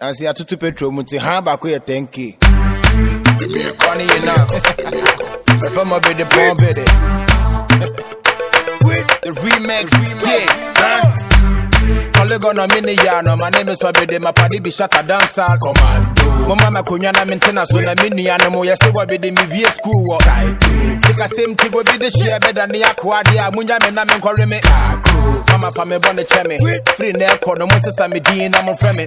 Asi atutu petrol mu nti ha baako yɛ 10k. Funny enough. Ɛfɛ ma bede pɔn bede. The remix, yeah. Polygon on mini yano, my name is Wabede, my paddy be shut a dancer commando. Mama makunya na mentena so na mini animal, yes, Wabede me via school. Sika same to go be the share better than the aquadia, Munya men na men corre me. Mama pa me bonne cheme, free ne corner, Moses and me dean, I'm on frame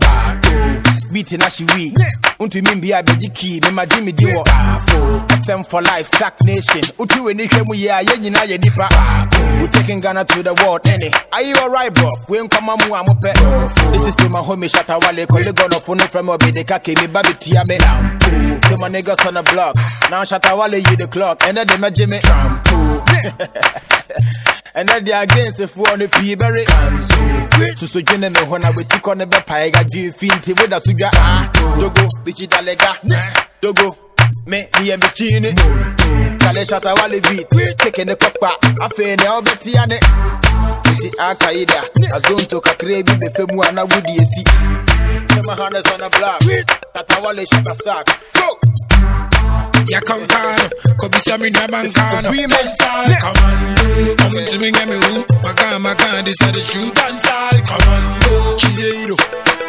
Beating na she weak. Unto me be a baby key, me my Jimmy Dio. SM for life, sack nation. Utu any shemu ya, yen na ye nipa. We taking Ghana to the world, any. Are you alright, bro? We come amu amu pe. This is to my homie Shatta Wale, colleague on phone from Obi, the kake, me baby tia me. To my niggas on the block. Now Shatta Wale, you the clock, and then they met Jimmy. And then they against if we on the P berry. So so jene me when I we tick on the bepa, I got you finti with a sugar. Dogo, bichi dalega. Dogo, me, me and Bichini. Kale Shatta Wale beat, taking the cup back. I feel now betty and it. Nti akaida azonto kakra bi bɛfɛ mu a na wodi esi Kema on the block tatawale shaka sack go Yakankano, Kobisa mi na bankano. Dancehall, commando. Come to me, get me who? Makan, makan, this are the truth. Dancehall, commando. Chideiro.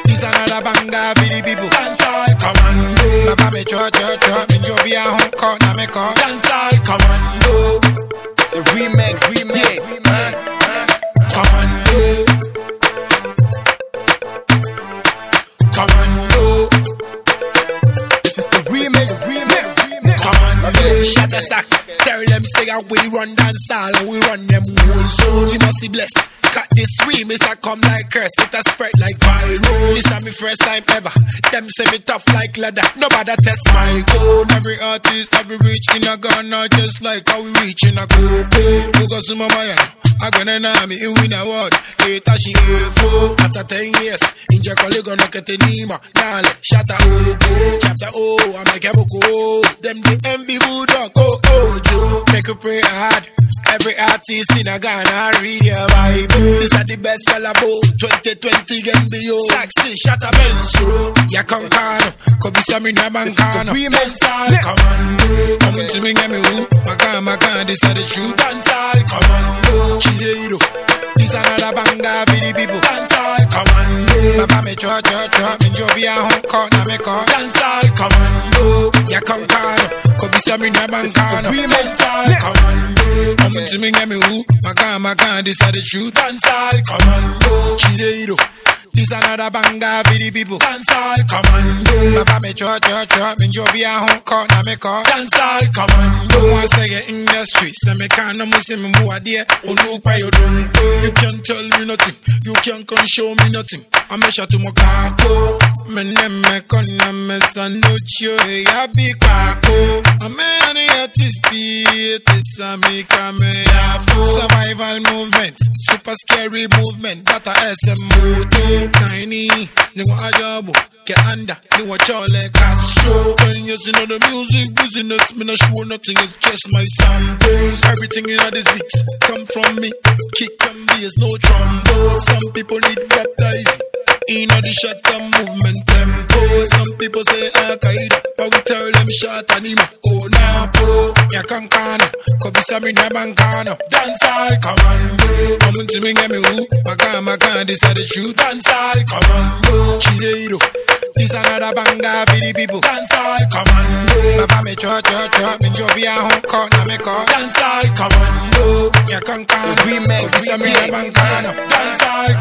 This another banger for the people. Dancehall, commando. Baba me cho cho cho, me jo be a home call, na me call. Dancehall, commando. the remix remix Commando. Shut a sack. Tell them say that we run dance all and we run them whole. So you must be blessed. Cut this remix I come like curse. It a spread like viral. This is my first time ever. Them say me tough like leather. Nobody test my code. Every artist, every reach in a Ghana, just like how we reach in a coco. Focus on my mind. I gonna know me in win award. Later she A4. After 10 years, in colleague gonna get a Nima. Nale, shatter oh. Chapter oh, I'm a Keboko. Them the envy bulldog. Oh, oh, Joe. Make a pray hard. Every artist in a Ghana read your Bible. This are the best collabo. 2020 get bio. Saxon, shatter Benzo. Yakankano. Kobisa mi na bankano. remix. Dancehall, commando. Come to me, get me who? Makan, makan, this are the truth. Dancehall, commando. Chideiro. This another banger for the people. Dancehall, commando. Baba me cho cho cho, me jo be a home call, na me call. Dancehall, commando. Yakankano. Kobisa mi na bankano. Dancehall, commando. Come to me, get me who? Makan, makan, this are the truth. Dancehall, commando. Chideiro. This another banger for the people. Dancehall commando. Baba me cho cho cho. Me jo be a home call na me call. Dancehall commando. Once I get in the streets, say me can't no see me move there. Oh no, pay you don't. You can't tell me nothing. You can't come show me nothing. I measure to my kako. Me name me con me chio ya be kako. A man yet is beat. This a me come ya Survival movement. Super scary movement. That a SM moto. Tiny. Ni wa ajabu. Get under. Ni wa chole Castro. Ten years in the music business. Me no show nothing. It's just my samples. Everything in this beat come from me. Kick and bass, no trombone. Some people need baptizing. In the shot and movement tempo. Some people say Al Qaeda, but we tell them shot anima. Oh napo, yakankano, kobisa mi na bankano. Dancehall come to me get me who? Maka maka, this are the truth. Dancehall commando, chideiro. This another banger for the people. Dancehall commando, baba me cho cho cho, me jo be a home call na me call. Dancehall commando, yakankano, Remix, kobisa mi na remix. bankano. Dancehall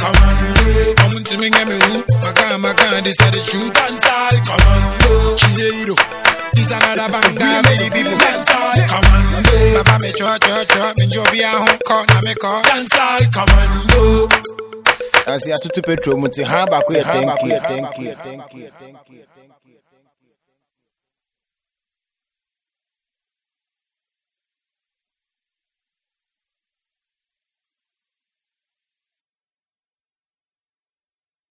come to me get me who? Maka maka, this are the truth. Dancehall commando, chideiro. This another banger the people. Dancehall commando, baba me cho cho cho, me jo be a home call na me call. Dancehall commando. Asi atutu petrol mu nti ha baako yɛ 10k